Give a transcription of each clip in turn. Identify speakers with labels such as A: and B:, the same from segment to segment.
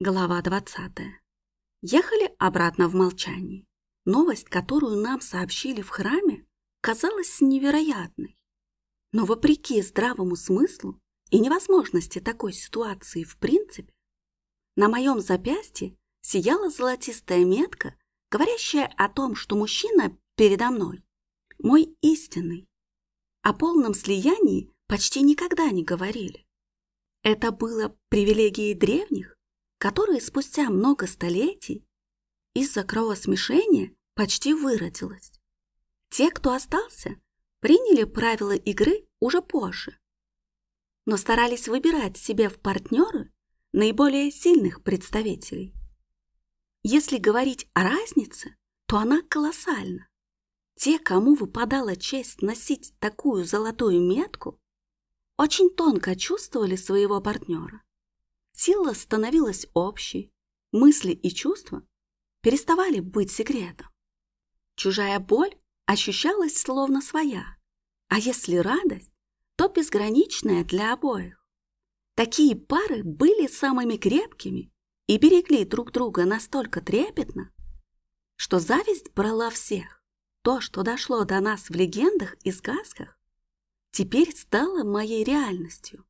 A: Глава 20. Ехали обратно в молчании. Новость, которую нам сообщили в храме, казалась невероятной. Но вопреки здравому смыслу и невозможности такой ситуации в принципе, на моем запястье сияла золотистая метка, говорящая о том, что мужчина передо мной – мой истинный. О полном слиянии почти никогда не говорили. Это было привилегией древних, которые спустя много столетий из-за кровосмешения почти выродилась. Те, кто остался, приняли правила игры уже позже, но старались выбирать себе в партнеры наиболее сильных представителей. Если говорить о разнице, то она колоссальна. Те, кому выпадала честь носить такую золотую метку, очень тонко чувствовали своего партнера. Сила становилась общей, мысли и чувства переставали быть секретом. Чужая боль ощущалась словно своя, а если радость, то безграничная для обоих. Такие пары были самыми крепкими и берегли друг друга настолько трепетно, что зависть брала всех. То, что дошло до нас в легендах и сказках, теперь стало моей реальностью.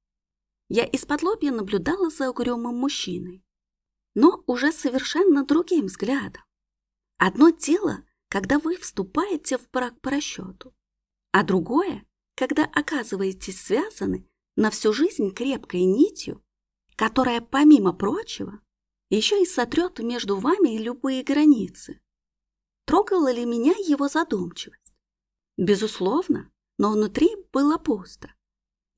A: Я из-под лобья наблюдала за угрюмым мужчиной, но уже совершенно другим взглядом. Одно дело, когда вы вступаете в брак по расчету, а другое, когда оказываетесь связаны на всю жизнь крепкой нитью, которая, помимо прочего, еще и сотрет между вами любые границы. Трогала ли меня его задумчивость? Безусловно, но внутри было пусто.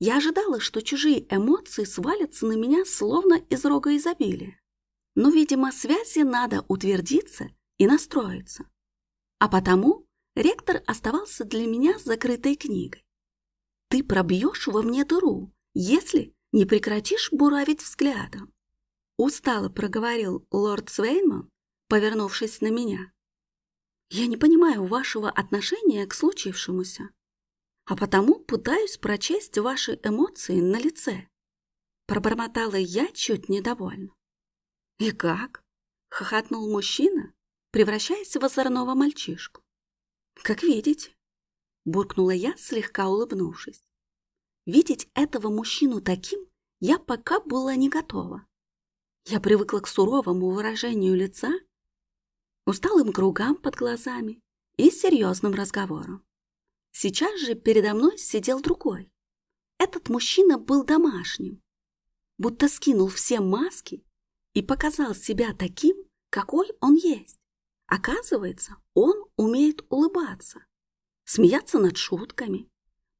A: Я ожидала, что чужие эмоции свалятся на меня словно из рога изобилия. Но, видимо, связи надо утвердиться и настроиться. А потому ректор оставался для меня закрытой книгой. Ты пробьешь во мне дыру, если не прекратишь буравить взглядом. Устало проговорил лорд Свейнман, повернувшись на меня. Я не понимаю вашего отношения к случившемуся а потому пытаюсь прочесть ваши эмоции на лице. Пробормотала я чуть недовольна. «И как?» — хохотнул мужчина, превращаясь в озорного мальчишку. «Как видите», — буркнула я, слегка улыбнувшись. Видеть этого мужчину таким я пока была не готова. Я привыкла к суровому выражению лица, усталым кругам под глазами и серьезным разговорам. Сейчас же передо мной сидел другой. Этот мужчина был домашним, будто скинул все маски и показал себя таким, какой он есть. Оказывается, он умеет улыбаться, смеяться над шутками,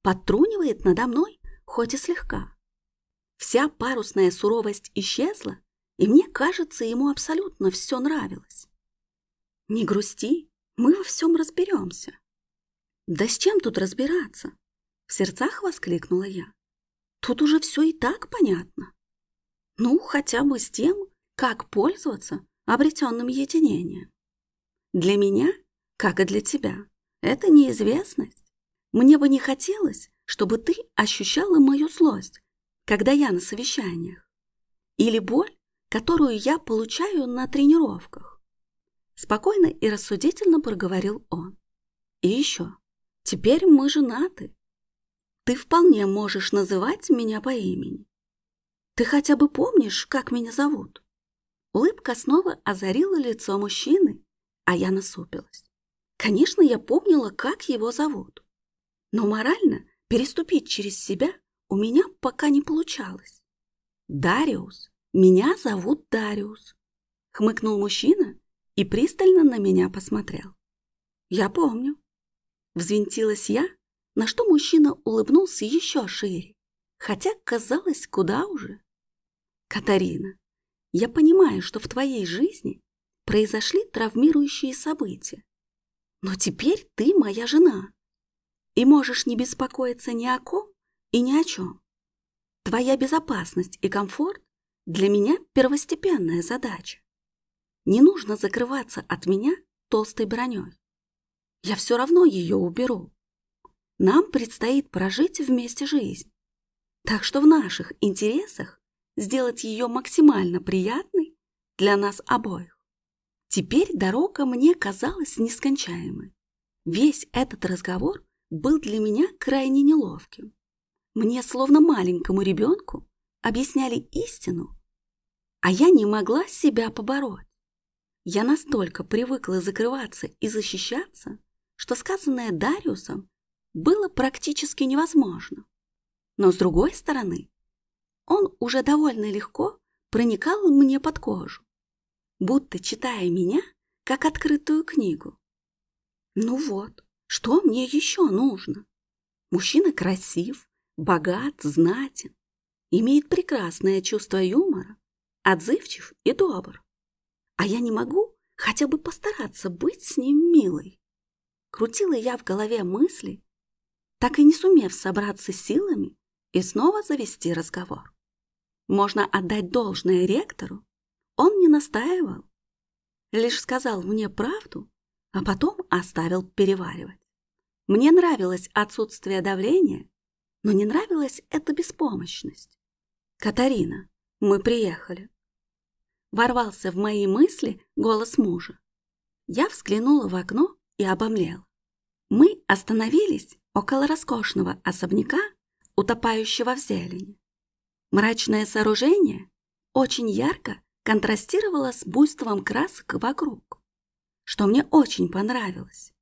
A: подтрунивает надо мной, хоть и слегка. Вся парусная суровость исчезла, и мне кажется, ему абсолютно все нравилось. Не грусти, мы во всем разберемся. «Да с чем тут разбираться?» В сердцах воскликнула я. «Тут уже все и так понятно. Ну, хотя бы с тем, как пользоваться обретенным единением. Для меня, как и для тебя, это неизвестность. Мне бы не хотелось, чтобы ты ощущала мою злость, когда я на совещаниях, или боль, которую я получаю на тренировках. Спокойно и рассудительно проговорил он. И еще. Теперь мы женаты. Ты вполне можешь называть меня по имени. Ты хотя бы помнишь, как меня зовут?» Улыбка снова озарила лицо мужчины, а я насупилась. Конечно, я помнила, как его зовут. Но морально переступить через себя у меня пока не получалось. «Дариус. Меня зовут Дариус», — хмыкнул мужчина и пристально на меня посмотрел. «Я помню. Взвинтилась я, на что мужчина улыбнулся еще шире, хотя казалось куда уже. Катарина, я понимаю, что в твоей жизни произошли травмирующие события, но теперь ты моя жена и можешь не беспокоиться ни о ком и ни о чем. Твоя безопасность и комфорт для меня первостепенная задача. Не нужно закрываться от меня толстой броней. Я все равно ее уберу. Нам предстоит прожить вместе жизнь. Так что в наших интересах сделать ее максимально приятной для нас обоих. Теперь дорога мне казалась нескончаемой. Весь этот разговор был для меня крайне неловким. Мне, словно маленькому ребенку, объясняли истину, а я не могла себя побороть. Я настолько привыкла закрываться и защищаться, что сказанное Дариусом было практически невозможно. Но с другой стороны, он уже довольно легко проникал мне под кожу, будто читая меня как открытую книгу. Ну вот, что мне еще нужно? Мужчина красив, богат, знатен, имеет прекрасное чувство юмора, отзывчив и добр. А я не могу хотя бы постараться быть с ним милой. Крутила я в голове мысли, так и не сумев собраться силами и снова завести разговор. Можно отдать должное ректору, он не настаивал, лишь сказал мне правду, а потом оставил переваривать. Мне нравилось отсутствие давления, но не нравилась эта беспомощность. «Катарина, мы приехали». Ворвался в мои мысли голос мужа. Я взглянула в окно и обомлела. Мы остановились около роскошного особняка, утопающего в зелени. Мрачное сооружение очень ярко контрастировало с буйством красок вокруг, что мне очень понравилось.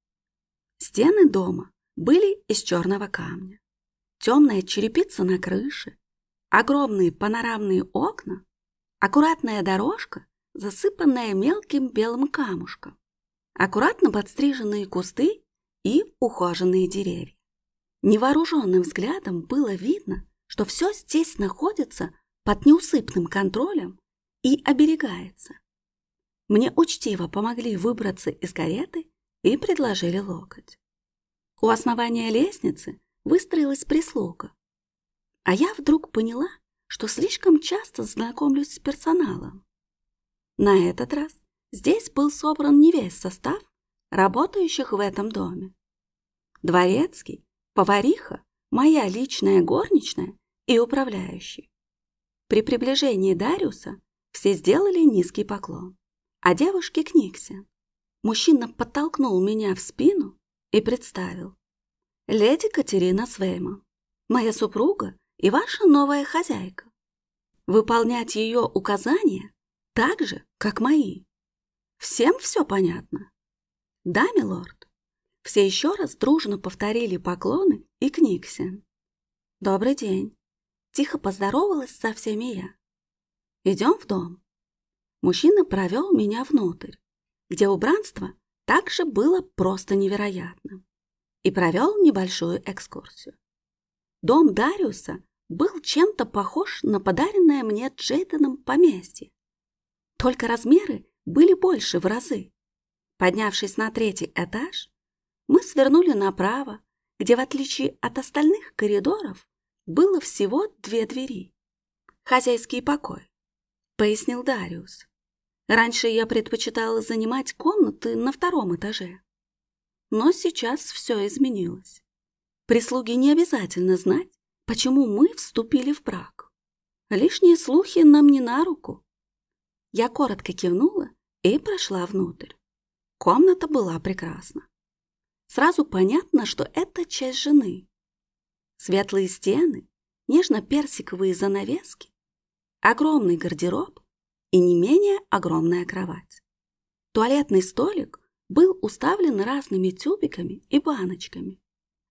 A: Стены дома были из черного камня. Темная черепица на крыше, огромные панорамные окна, аккуратная дорожка, засыпанная мелким белым камушком, аккуратно подстриженные кусты и ухоженные деревья. Невооруженным взглядом было видно, что все здесь находится под неусыпным контролем и оберегается. Мне учтиво помогли выбраться из кареты и предложили локоть. У основания лестницы выстроилась прислуга, а я вдруг поняла, что слишком часто знакомлюсь с персоналом. На этот раз здесь был собран не весь состав работающих в этом доме. Дворецкий, повариха, моя личная горничная и управляющий. При приближении Дариуса все сделали низкий поклон, а девушке Книксе. Мужчина подтолкнул меня в спину и представил. Леди Катерина Свейма, моя супруга и ваша новая хозяйка. Выполнять ее указания так же, как мои. Всем все понятно? Да, милорд? Все еще раз дружно повторили поклоны и Книксен. Добрый день. Тихо поздоровалась со всеми я. Идем в дом. Мужчина провел меня внутрь, где убранство также было просто невероятным, и провел небольшую экскурсию. Дом Дариуса был чем-то похож на подаренное мне Джейденом поместье. Только размеры были больше в разы. Поднявшись на третий этаж, мы свернули направо, где, в отличие от остальных коридоров, было всего две двери. Хозяйский покой пояснил Дариус. Раньше я предпочитала занимать комнаты на втором этаже. Но сейчас все изменилось. Прислуге не обязательно знать, почему мы вступили в брак. Лишние слухи нам не на руку. Я коротко кивнула и прошла внутрь. Комната была прекрасна. Сразу понятно, что это часть жены. Светлые стены, нежно-персиковые занавески, огромный гардероб и не менее огромная кровать. Туалетный столик был уставлен разными тюбиками и баночками.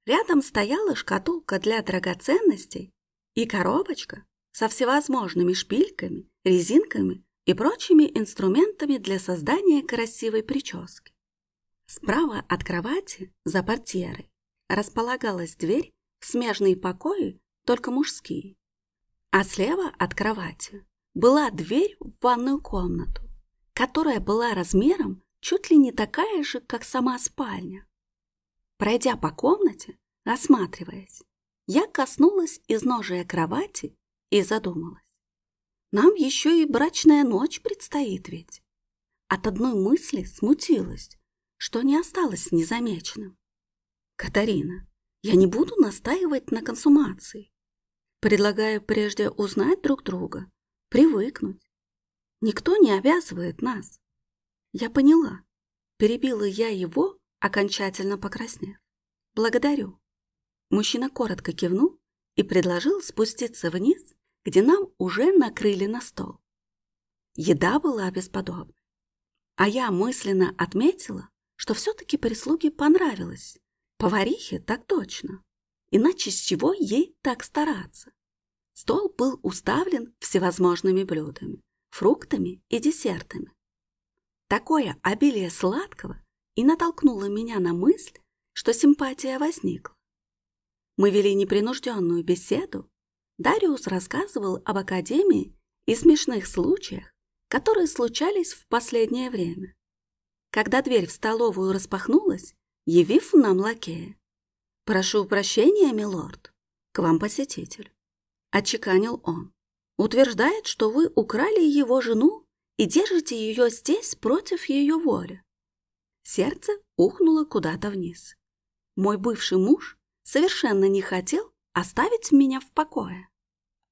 A: Рядом стояла шкатулка для драгоценностей и коробочка со всевозможными шпильками, резинками и прочими инструментами для создания красивой прически. Справа от кровати, за портьерой, располагалась дверь в смежные покои, только мужские. А слева от кровати была дверь в ванную комнату, которая была размером чуть ли не такая же, как сама спальня. Пройдя по комнате, осматриваясь, я коснулась изножия кровати и задумалась. Нам еще и брачная ночь предстоит ведь. От одной мысли смутилась, что не осталось незамеченным. Катарина, я не буду настаивать на консумации. Предлагаю прежде узнать друг друга, привыкнуть. Никто не обязывает нас. Я поняла. Перебила я его, окончательно покраснев. Благодарю. Мужчина коротко кивнул и предложил спуститься вниз, где нам уже накрыли на стол. Еда была бесподобна. А я мысленно отметила, что все-таки прислуге понравилось. Поварихе так точно. Иначе с чего ей так стараться? Стол был уставлен всевозможными блюдами, фруктами и десертами. Такое обилие сладкого и натолкнуло меня на мысль, что симпатия возникла. Мы вели непринужденную беседу. Дариус рассказывал об академии и смешных случаях, которые случались в последнее время. Когда дверь в столовую распахнулась, явив нам лакея. «Прошу прощения, милорд, к вам посетитель». — отчеканил он. «Утверждает, что вы украли его жену и держите ее здесь против ее воли». Сердце ухнуло куда-то вниз. Мой бывший муж совершенно не хотел оставить меня в покое.